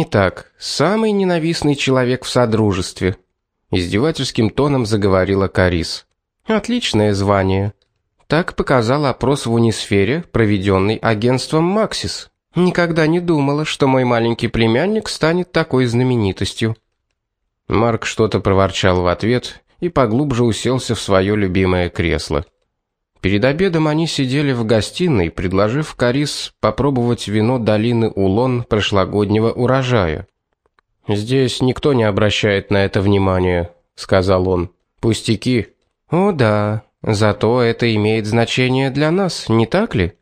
Итак, самый ненавистный человек в содружестве, издевательским тоном заговорила Карис. Отличное звание. Так показал опрос в Унисфере, проведенный агентством Максис. Никогда не думала, что мой маленький племянник станет такой знаменитостью. Марк что-то проворчал в ответ и поглубже уселся в свое любимое кресло. Перед обедом они сидели в гостиной, предложив Карис попробовать вино долины Улон прошлогоднего урожая. Здесь никто не обращает на это внимания, сказал он. Пустяки. О да, зато это имеет значение для нас, не так ли?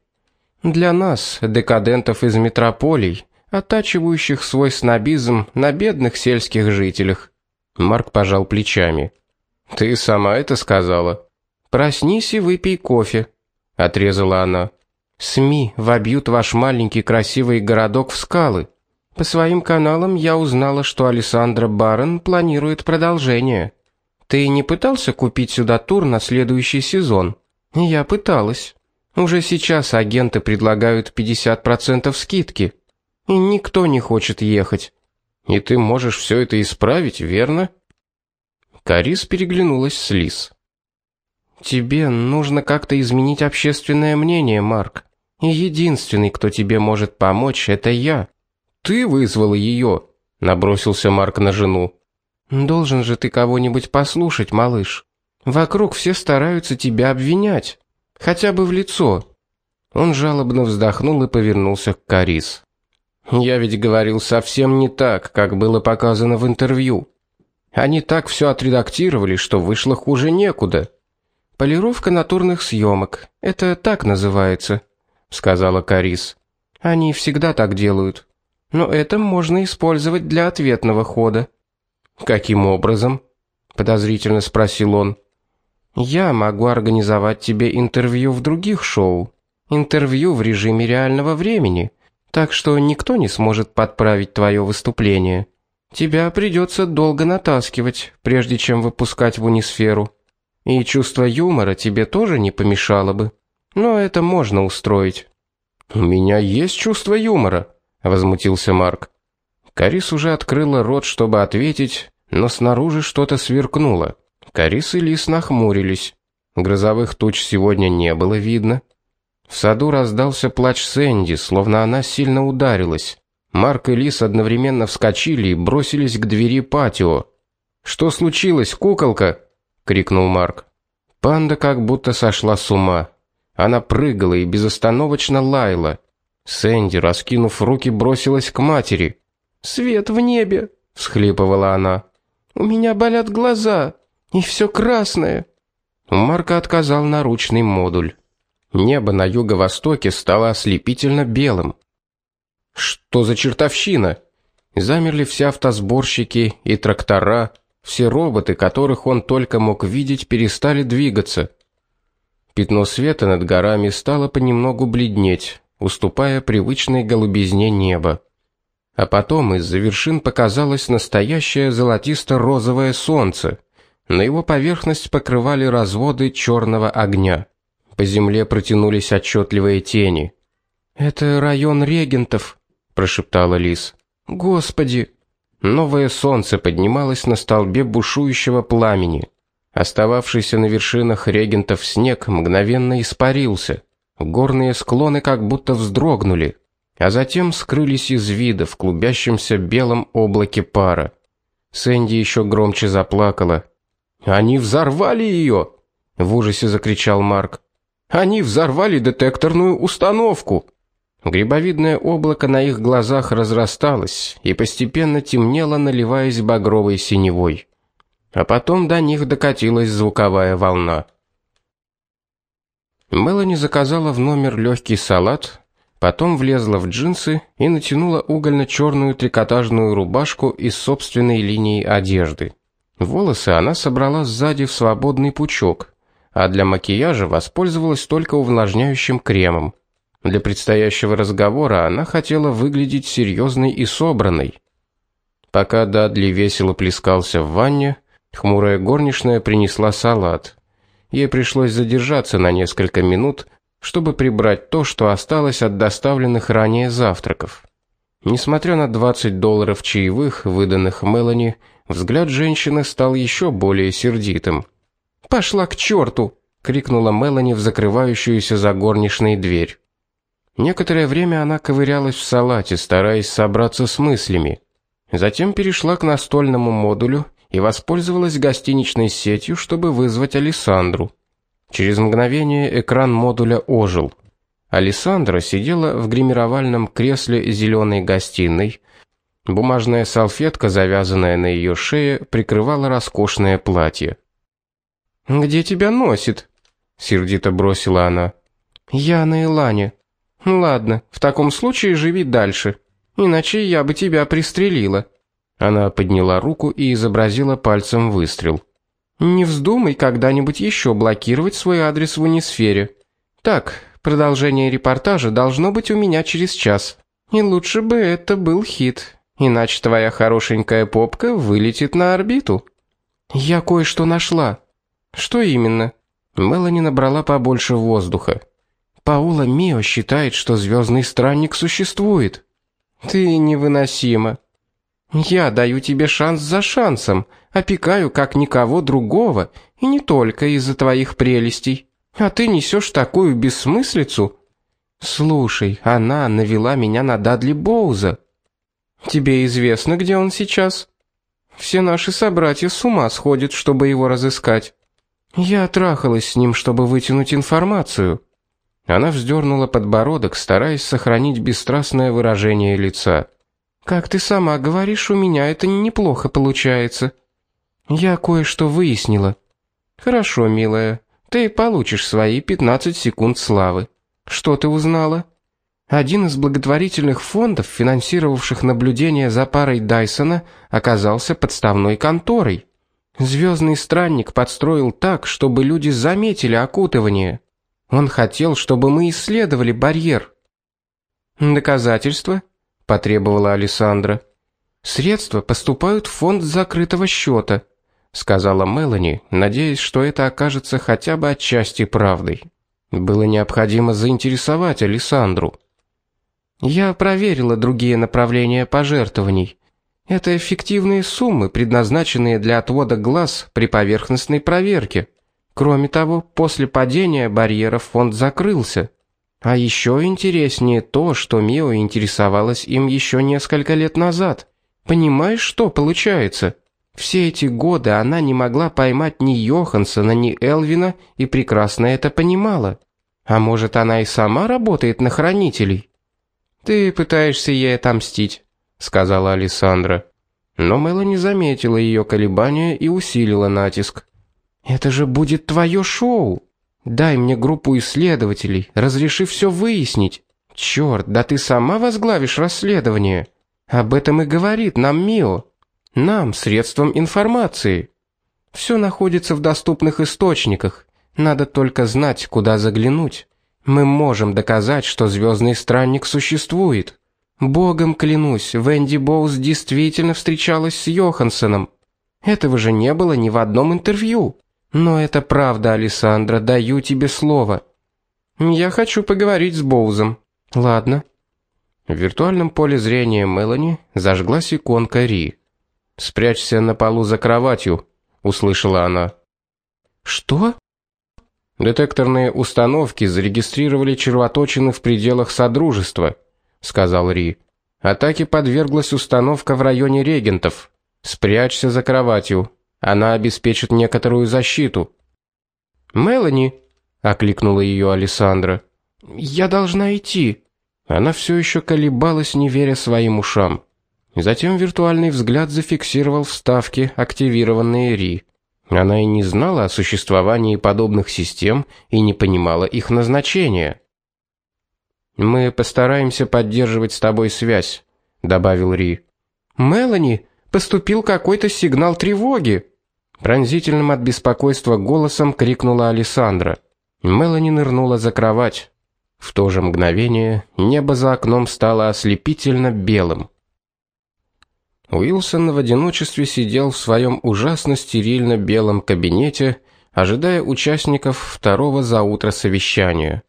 Для нас, декадентов из метрополий, оттачивающих свой снобизм на бедных сельских жителях. Марк пожал плечами. Ты сама это сказала. Проснись и выпей кофе, отрезала она. СМИ вобьют ваш маленький красивый городок в скалы. По своим каналам я узнала, что Александра Барон планирует продолжение. Ты не пытался купить сюда тур на следующий сезон? Я пыталась. Уже сейчас агенты предлагают 50% скидки. И никто не хочет ехать. И ты можешь все это исправить, верно? Карис переглянулась с Лис. Тебе нужно как-то изменить общественное мнение, Марк. Единственный, кто тебе может помочь, это я. Ты вызвала ее, набросился Марк на жену. Должен же ты кого-нибудь послушать, малыш. Вокруг все стараются тебя обвинять, хотя бы в лицо. Он жалобно вздохнул и повернулся к Карис. Я ведь говорил совсем не так, как было показано в интервью. Они так все отредактировали, что вышло хуже некуда. Полировка натурных съемок. Это так называется, сказала Карис. Они всегда так делают. Но это можно использовать для ответного хода. Каким образом? подозрительно спросил он. Я могу организовать тебе интервью в других шоу. Интервью в режиме реального времени, так что никто не сможет подправить твое выступление. Тебя придется долго натаскивать, прежде чем выпускать в унисферу. И чувство юмора тебе тоже не помешало бы. Но это можно устроить. У меня есть чувство юмора, возмутился Марк. Карис уже открыла рот, чтобы ответить, но снаружи что-то сверкнуло. Карис и Лис нахмурились. Грозовых туч сегодня не было видно. В саду раздался плач Сэнди, словно она сильно ударилась. Марк и Лис одновременно вскочили и бросились к двери патио. Что случилось, куколка? Крикнул Марк. Панда как будто сошла с ума. Она прыгала и безостановочно лаяла. Сэнди, раскинув руки, бросилась к матери. "Свет в небе", всхлипывала она. "У меня болят глаза, и все красное". У Марка отказал наручный модуль. Небо на юго-востоке стало ослепительно белым. Что за чертовщина? Замерли все автосборщики и трактора, все роботы, которых он только мог видеть, перестали двигаться. Пятно света над горами стало понемногу бледнеть, уступая привычной голубизне неба. А потом из-за вершин показалось настоящее золотисто-розовое солнце. На его поверхность покрывали разводы черного огня. По земле протянулись отчетливые тени. Это район регентов, прошептала Лис. Господи, Новое солнце поднималось на столбе бушующего пламени. Остававшийся на вершинах регентов снег мгновенно испарился. Горные склоны как будто вздрогнули, а затем скрылись из вида в клубящемся белом облаке пара. Сэнди еще громче заплакала. Они взорвали ее!» — в ужасе закричал Марк. Они взорвали детекторную установку. Грибовидное облако на их глазах разрасталось и постепенно темнело, наливаясь багровой синевой. А потом до них докатилась звуковая волна. Мелани заказала в номер легкий салат, потом влезла в джинсы и натянула угольно черную трикотажную рубашку из собственной линии одежды. Волосы она собрала сзади в свободный пучок, а для макияжа воспользовалась только увлажняющим кремом. Для предстоящего разговора она хотела выглядеть серьезной и собранной. Пока Дадли весело плескался в ванне, хмурая горничная принесла салат. Ей пришлось задержаться на несколько минут, чтобы прибрать то, что осталось от доставленных ранее завтраков. Несмотря на 20 долларов чаевых, выданных Мелани, взгляд женщины стал еще более сердитым. "Пошла к черту!» — крикнула Мелани в закрывающуюся за горничной дверь. Некоторое время она ковырялась в салате, стараясь собраться с мыслями. Затем перешла к настольному модулю и воспользовалась гостиничной сетью, чтобы вызвать Александру. Через мгновение экран модуля ожил. Александра сидела в гримировальном кресле зеленой гостиной. Бумажная салфетка, завязанная на ее шее, прикрывала роскошное платье. "Где тебя носит?" сердито бросила она. "Я на Илане. Ладно, в таком случае живи дальше, иначе я бы тебя пристрелила". Она подняла руку и изобразила пальцем выстрел. Не вздумай когда-нибудь еще блокировать свой адрес в унисфере. Так, продолжение репортажа должно быть у меня через час. И лучше бы это был хит, иначе твоя хорошенькая попка вылетит на орбиту. Я кое-что нашла. Что именно? Мелани набрала побольше воздуха. Паула Мио считает, что звездный странник существует. Ты невыносима. Я даю тебе шанс за шансом, опекаю как никого другого, и не только из-за твоих прелестей. А ты несешь такую бессмыслицу. Слушай, она навела меня на Дадли Боуза. Тебе известно, где он сейчас? Все наши собратья с ума сходят, чтобы его разыскать. Я трахалась с ним, чтобы вытянуть информацию. Она вздернула подбородок, стараясь сохранить бесстрастное выражение лица. Как ты сама говоришь, у меня это неплохо получается. Я кое-что выяснила. Хорошо, милая. Ты получишь свои 15 секунд славы. Что ты узнала? Один из благотворительных фондов, финансировавших наблюдение за парой Дайсона, оказался подставной конторой. Звездный странник подстроил так, чтобы люди заметили окутывание. Он хотел, чтобы мы исследовали барьер. Доказательства? потребовала Александра. Средства поступают в фонд закрытого счета», — сказала Мелани, надеясь, что это окажется хотя бы отчасти правдой. Было необходимо заинтересовать Александру. Я проверила другие направления пожертвований. Это эффективные суммы, предназначенные для отвода глаз при поверхностной проверке. Кроме того, после падения барьера фонд закрылся. А еще интереснее то, что Мио интересовалась им еще несколько лет назад. Понимаешь, что получается? Все эти годы она не могла поймать ни Йохансона, ни Элвина и прекрасно это понимала. А может, она и сама работает на хранителей? Ты пытаешься ей отомстить, сказала Александра. Но Мелани заметила ее колебания и усилила натиск. Это же будет твое шоу. Дай мне группу исследователей, разреши все выяснить. Черт, да ты сама возглавишь расследование. Об этом и говорит нам Мио. Нам, средством информации. Все находится в доступных источниках. Надо только знать, куда заглянуть. Мы можем доказать, что звездный странник существует. Богом клянусь, Венди Боуз действительно встречалась с Йохансеном. Этого же не было ни в одном интервью. Но это правда, Александра, даю тебе слово. Я хочу поговорить с Боузом. Ладно. В виртуальном поле зрения Мелани зажглась иконка Ри. Спрячься на полу за кроватью, услышала она. Что? Детекторные установки зарегистрировали червоточины в пределах содружества, сказал Ри. Атаке подверглась установка в районе регентов. Спрячься за кроватью. Она обеспечит некоторую защиту. Мелани, окликнула ее Александра. Я должна идти. Она все еще колебалась, не веря своим ушам. Затем виртуальный взгляд зафиксировал вставки, активированные Ри. Она и не знала о существовании подобных систем и не понимала их назначения. Мы постараемся поддерживать с тобой связь, добавил Ри. Мелани, поступил какой-то сигнал тревоги. Пронзительным от беспокойства голосом крикнула Александра. Мелани нырнула за кровать. В то же мгновение небо за окном стало ослепительно белым. Уилсон в одиночестве сидел в своем ужасно стерильно белом кабинете, ожидая участников второго за утро совещания.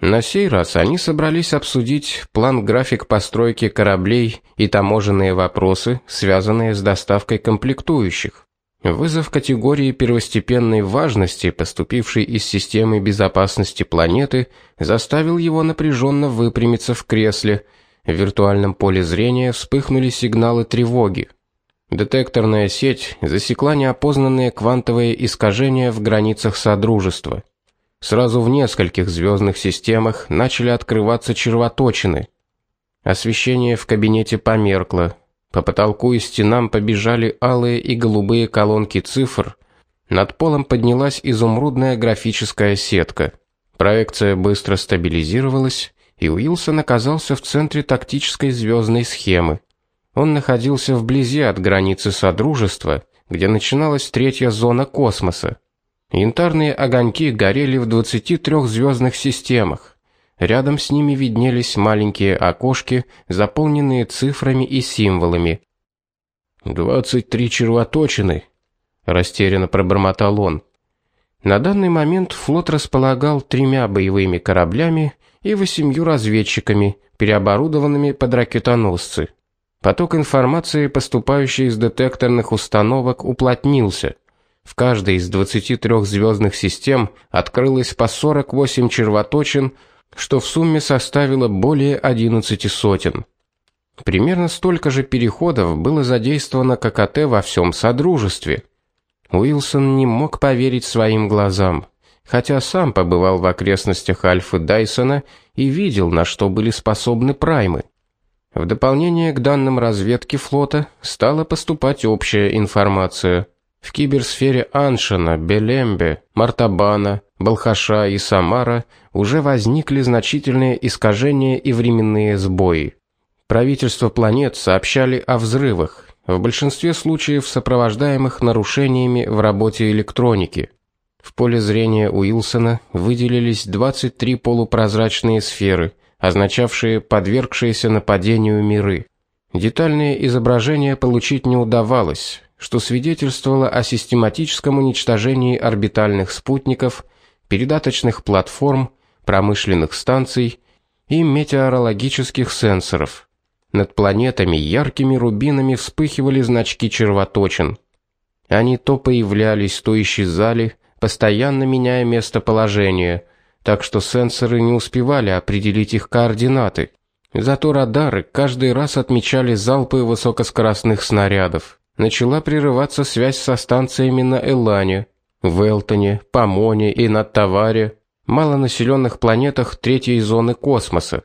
На сей раз они собрались обсудить план-график постройки кораблей и таможенные вопросы, связанные с доставкой комплектующих. Вызов категории первостепенной важности, поступивший из системы безопасности планеты, заставил его напряженно выпрямиться в кресле. В виртуальном поле зрения вспыхнули сигналы тревоги. Детекторная сеть засекла неопознанные квантовые искажения в границах содружества. Сразу в нескольких звездных системах начали открываться червоточины. Освещение в кабинете померкло. По потолку и стенам побежали алые и голубые колонки цифр. Над полом поднялась изумрудная графическая сетка. Проекция быстро стабилизировалась, и Уилсон оказался в центре тактической звездной схемы. Он находился вблизи от границы содружества, где начиналась третья зона космоса. Янтарные огоньки горели в 23 звездных системах. Рядом с ними виднелись маленькие окошки, заполненные цифрами и символами. «Двадцать три червоточины», — растерянно пробормотал он. На данный момент флот располагал тремя боевыми кораблями и восемью разведчиками, переоборудованными под ракетоносцы. Поток информации, поступающей из детекторных установок, уплотнился. В каждой из 23 звездных систем открылось по 48 червоточин, что в сумме составило более 11 сотен. Примерно столько же переходов было задействовано ККТ во всем содружестве. Уилсон не мог поверить своим глазам, хотя сам побывал в окрестностях Альфы Дайсона и видел, на что были способны праймы. В дополнение к данным разведки флота стала поступать общая информация. В киберсфере Аншина, Белембе, Мартабана, Балхаша и Самара уже возникли значительные искажения и временные сбои. Правительства планет сообщали о взрывах, в большинстве случаев сопровождаемых нарушениями в работе электроники. В поле зрения Уилсона выделились 23 полупрозрачные сферы, означавшие подвергшиеся нападению миры. Детальные изображения получить не удавалось, что свидетельствовало о систематическом уничтожении орбитальных спутников, передаточных платформ, промышленных станций и метеорологических сенсоров. Над планетами яркими рубинами вспыхивали значки червоточин. Они то появлялись, то исчезали, постоянно меняя местоположение, так что сенсоры не успевали определить их координаты. Зато радары каждый раз отмечали залпы высокоскоростных снарядов начала прерываться связь со станциями на Элане, Велтоне, Помоне и на Таваре, малонаселенных планетах третьей зоны космоса.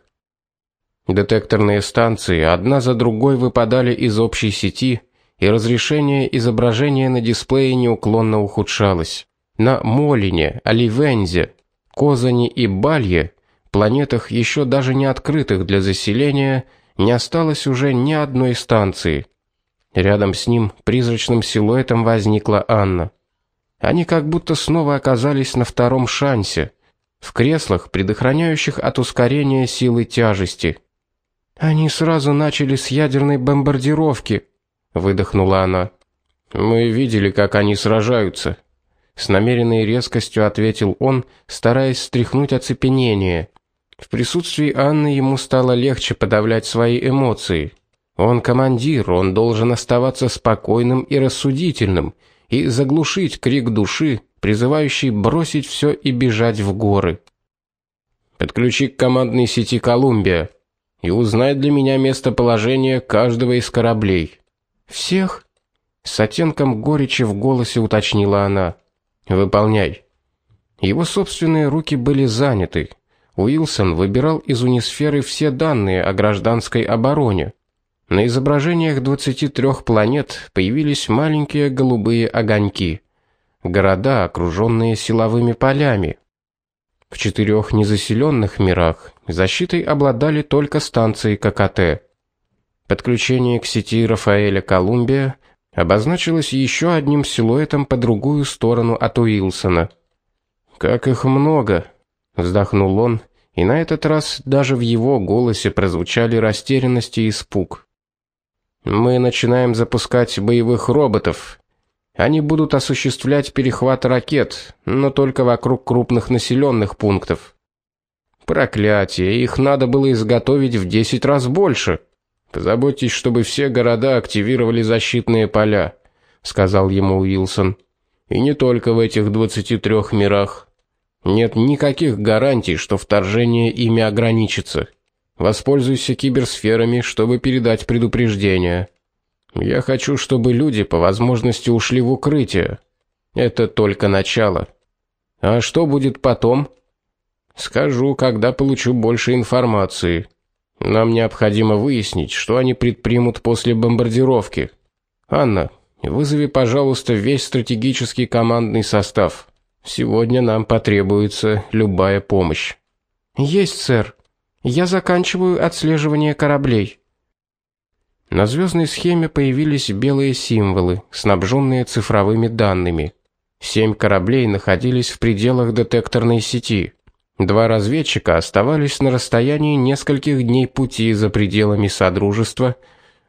Детекторные станции одна за другой выпадали из общей сети, и разрешение изображения на дисплее неуклонно ухудшалось. На Молине, Оливензе, Козани и Балье, планетах еще даже не открытых для заселения, не осталось уже ни одной станции. Рядом с ним призрачным силуэтом возникла Анна. Они как будто снова оказались на втором шансе, в креслах, предохраняющих от ускорения силы тяжести. Они сразу начали с ядерной бомбардировки, выдохнула она. Мы видели, как они сражаются, с намеренной резкостью ответил он, стараясь стряхнуть оцепенение. В присутствии Анны ему стало легче подавлять свои эмоции. Он командир, он должен оставаться спокойным и рассудительным и заглушить крик души, призывающий бросить все и бежать в горы. Подключи к командной сети Колумбия и узнай для меня местоположение каждого из кораблей. Всех? С оттенком горечи в голосе уточнила она. Выполняй. Его собственные руки были заняты. Уилсон выбирал из унисферы все данные о гражданской обороне. На изображениях 23 планет появились маленькие голубые огоньки. Города, окруженные силовыми полями. В четырех незаселенных мирах защитой обладали только станции ККТ. Подключение к сети Рафаэля Колумбия обозначилось еще одним силуэтом по другую сторону от Уилсона. Как их много, вздохнул он, и на этот раз даже в его голосе прозвучали растерянность и испуг. Мы начинаем запускать боевых роботов. Они будут осуществлять перехват ракет, но только вокруг крупных населенных пунктов. Проклятие, их надо было изготовить в 10 раз больше. Позаботьтесь, чтобы все города активировали защитные поля, сказал ему Уилсон. И не только в этих 23 мирах. Нет никаких гарантий, что вторжение ими ограничится. Воспользуйся киберсферами, чтобы передать предупреждение. Я хочу, чтобы люди по возможности ушли в укрытие. Это только начало. А что будет потом? Скажу, когда получу больше информации. Нам необходимо выяснить, что они предпримут после бомбардировки. Анна, вызови, пожалуйста, весь стратегический командный состав. Сегодня нам потребуется любая помощь. Есть, сэр. Я заканчиваю отслеживание кораблей. На звездной схеме появились белые символы, снабженные цифровыми данными. Семь кораблей находились в пределах детекторной сети. Два разведчика оставались на расстоянии нескольких дней пути за пределами содружества,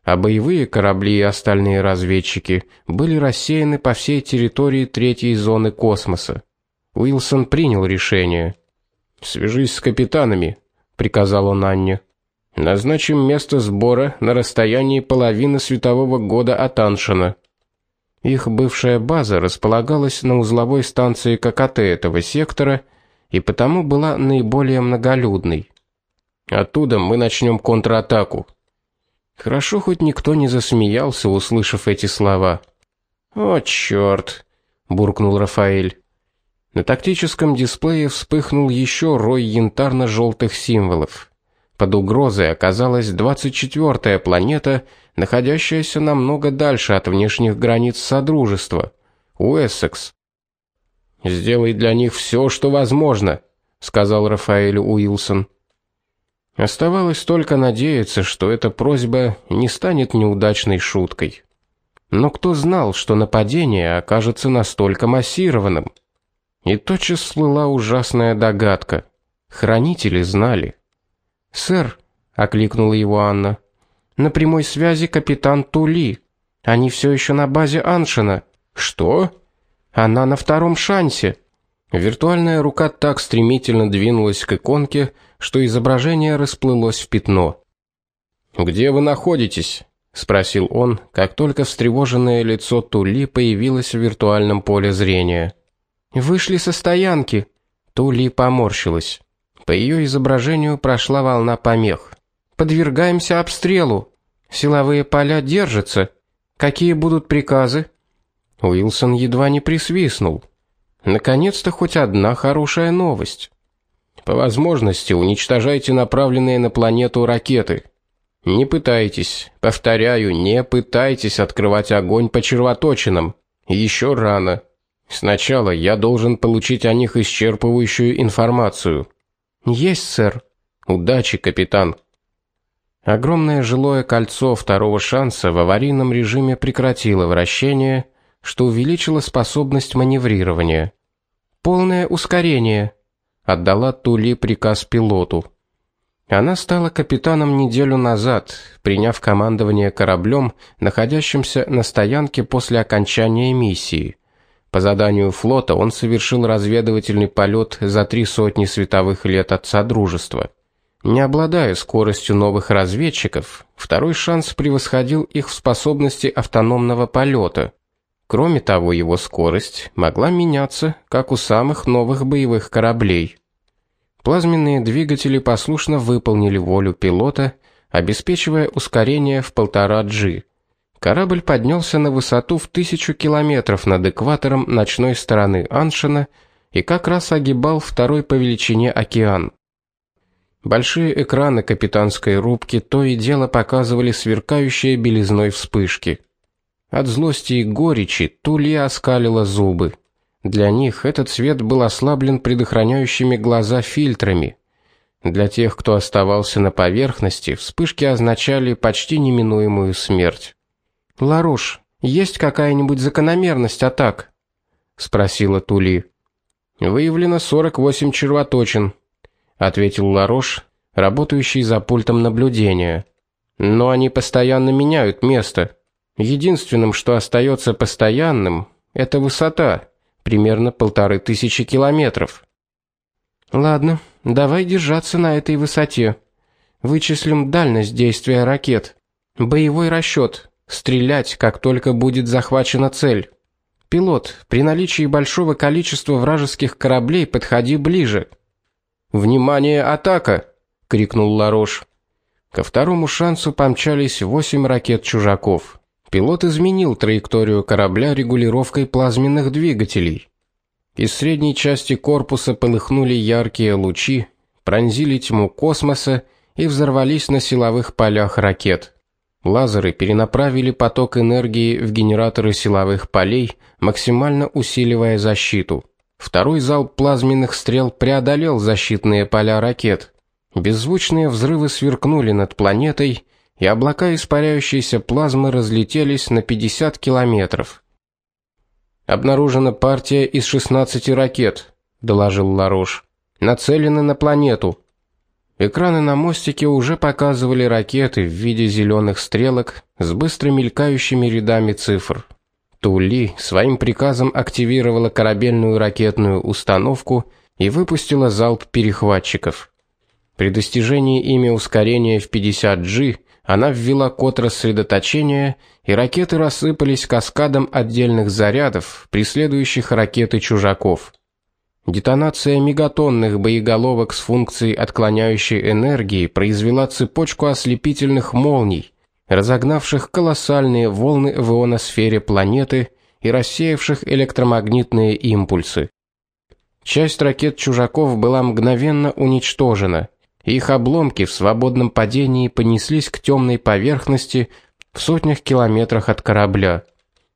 а боевые корабли и остальные разведчики были рассеяны по всей территории третьей зоны космоса. Уилсон принял решение. "Свяжись с капитанами", приказал он Анне. "Назначим место сбора на расстоянии половины светового года от Аншина. Их бывшая база располагалась на узловой станции ККТ этого сектора и потому была наиболее многолюдной. Оттуда мы начнем контратаку. Хорошо хоть никто не засмеялся, услышав эти слова. О чёрт, буркнул Рафаэль. На тактическом дисплее вспыхнул еще рой янтарно желтых символов. Под угрозой оказалась 24-я планета, находящаяся намного дальше от внешних границ содружества Уэссекс. Сделай для них все, что возможно, сказал Рафаэль Уилсон. Оставалось только надеяться, что эта просьба не станет неудачной шуткой. Но кто знал, что нападение окажется настолько массированным? И тотчас всплыла ужасная догадка. Хранители знали. "Сэр", окликнула его Анна. "На прямой связи капитан Тули. Они все еще на базе Аншина". "Что?" Она на втором шансе. Виртуальная рука так стремительно двинулась к иконке, что изображение расплылось в пятно. Где вы находитесь? спросил он, как только встревоженное лицо Тули появилось в виртуальном поле зрения. Вышли со стоянки. Тули поморщилась. По ее изображению прошла волна помех. Подвергаемся обстрелу. Силовые поля держатся. Какие будут приказы? Уилсон едва не присвистнул. Наконец-то хоть одна хорошая новость. По возможности уничтожайте направленные на планету ракеты. Не пытайтесь, повторяю, не пытайтесь открывать огонь по червоточинам. Еще рано. Сначала я должен получить о них исчерпывающую информацию. Есть, сэр. Удачи, капитан. Огромное жилое кольцо второго шанса в аварийном режиме прекратило вращение что увеличило способность маневрирования. Полное ускорение, отдала Тули приказ пилоту. Она стала капитаном неделю назад, приняв командование кораблем, находящимся на стоянке после окончания миссии. По заданию флота он совершил разведывательный полет за три сотни световых лет от содружества. Не обладая скоростью новых разведчиков, второй шанс превосходил их в способности автономного полета. Кроме того, его скорость могла меняться, как у самых новых боевых кораблей. Плазменные двигатели послушно выполнили волю пилота, обеспечивая ускорение в полтора g. Корабль поднялся на высоту в тысячу километров над экватором ночной стороны Аншина и как раз огибал второй по величине океан. Большие экраны капитанской рубки то и дело показывали сверкающие белизной вспышки. От злости и горечи Тулья оскалила зубы. Для них этот свет был ослаблен предохраняющими глаза фильтрами. Для тех, кто оставался на поверхности, вспышки означали почти неминуемую смерть. Ларуш, есть какая-нибудь закономерность атак? спросила Тули. Выявлено 48 червоточин, ответил Ларош, работающий за пультом наблюдения. Но они постоянно меняют место. Единственным, что остается постоянным это высота, примерно полторы тысячи километров. Ладно, давай держаться на этой высоте. Вычислим дальность действия ракет. Боевой расчет. Стрелять, как только будет захвачена цель. Пилот, при наличии большого количества вражеских кораблей подходи ближе. Внимание, атака, крикнул Ларош. Ко второму шансу помчались восемь ракет чужаков. Пилот изменил траекторию корабля регулировкой плазменных двигателей. Из средней части корпуса полыхнули яркие лучи, пронзили тьму космоса и взорвались на силовых полях ракет. Лазеры перенаправили поток энергии в генераторы силовых полей, максимально усиливая защиту. Второй залп плазменных стрел преодолел защитные поля ракет. Беззвучные взрывы сверкнули над планетой, и облака испаряющейся плазмы разлетелись на 50 километров. Обнаружена партия из 16 ракет, доложил Ларош. Нацелены на планету. Экраны на мостике уже показывали ракеты в виде зеленых стрелок с быстро мелькающими рядами цифр. Тули своим приказом активировала корабельную ракетную установку и выпустила залп перехватчиков. При достижении ими ускорения в 50G она ввела код рассредоточения, и ракеты рассыпались каскадом отдельных зарядов, преследующих ракеты чужаков. Детонация мегатонных боеголовок с функцией отклоняющей энергии произвела цепочку ослепительных молний, разогнавших колоссальные волны в ионосфере планеты и рассеявших электромагнитные импульсы. Часть ракет чужаков была мгновенно уничтожена. Их обломки в свободном падении понеслись к темной поверхности в сотнях километрах от корабля.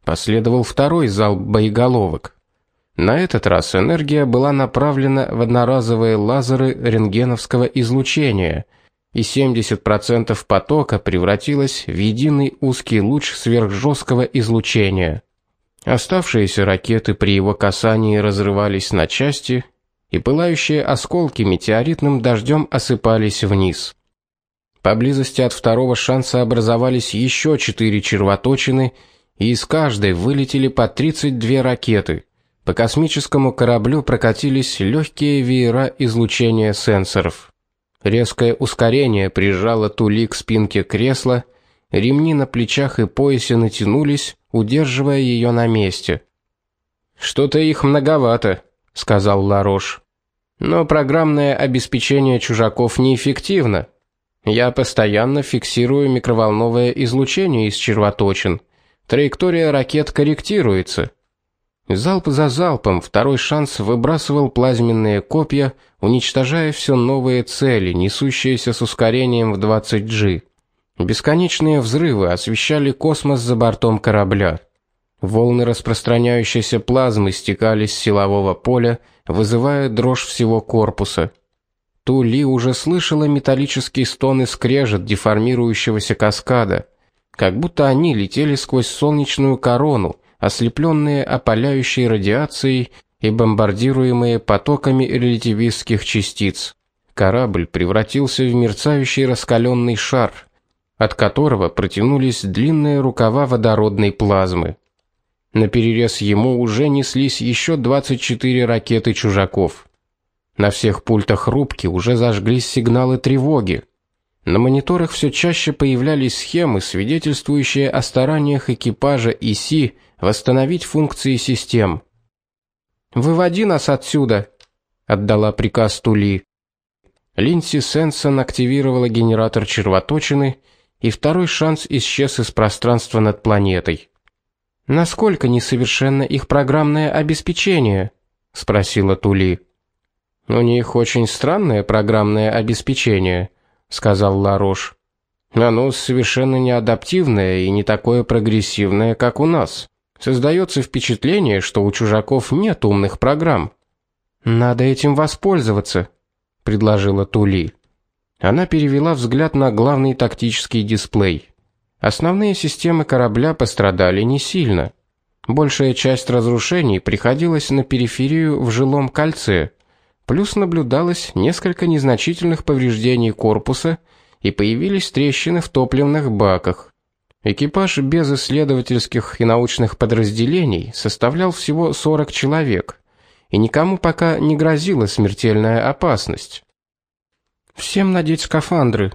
Последовал второй залп боеголовок. На этот раз энергия была направлена в одноразовые лазеры рентгеновского излучения, и 70% потока превратилось в единый узкий луч сверхжесткого излучения. Оставшиеся ракеты при его касании разрывались на части, и пылающие осколки метеоритным дождем осыпались вниз. Поблизости от второго шанса образовались еще четыре червоточины, и из каждой вылетели по 32 ракеты. По космическому кораблю прокатились легкие веера излучения сенсоров. Резкое ускорение прижало Тули к спинке кресла, ремни на плечах и поясе натянулись, удерживая ее на месте. Что-то их многовато, сказал Ларош. Но программное обеспечение чужаков неэффективно. Я постоянно фиксирую микроволновое излучение из червоточин. Траектория ракет корректируется. Залп за залпом второй шанс выбрасывал плазменные копья, уничтожая все новые цели, несущиеся с ускорением в 20G. Бесконечные взрывы освещали космос за бортом корабля. Волны распространяющейся плазмы стекали с силового поля, вызывая дрожь всего корпуса. Тули уже слышала металлический стон и скрежет деформирующегося каскада, как будто они летели сквозь солнечную корону, ослепленные опаляющей радиацией и бомбардируемые потоками релятивистских частиц. Корабль превратился в мерцающий раскаленный шар, от которого протянулись длинные рукава водородной плазмы. На перерез ему уже неслись еще 24 ракеты чужаков. На всех пультах рубки уже зажглись сигналы тревоги. На мониторах все чаще появлялись схемы, свидетельствующие о стараниях экипажа ИСИ восстановить функции систем. Выводи нас отсюда, отдала приказ Тули. Линси Сенсон активировала генератор червоточины, и второй шанс исчез из пространства над планетой. Насколько несовершенно их программное обеспечение? спросила Тули. У них очень странное программное обеспечение, сказал Ларош. Оно совершенно не адаптивное и не такое прогрессивное, как у нас. Создается впечатление, что у чужаков нет умных программ. Надо этим воспользоваться, предложила Тули. Она перевела взгляд на главный тактический дисплей. Основные системы корабля пострадали не сильно. Большая часть разрушений приходилась на периферию в жилом кольце. Плюс наблюдалось несколько незначительных повреждений корпуса и появились трещины в топливных баках. Экипаж без исследовательских и научных подразделений составлял всего 40 человек, и никому пока не грозила смертельная опасность. Всем надеть скафандры,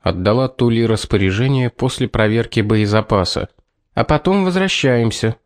отдала Тули распоряжение после проверки боезапаса. А потом возвращаемся.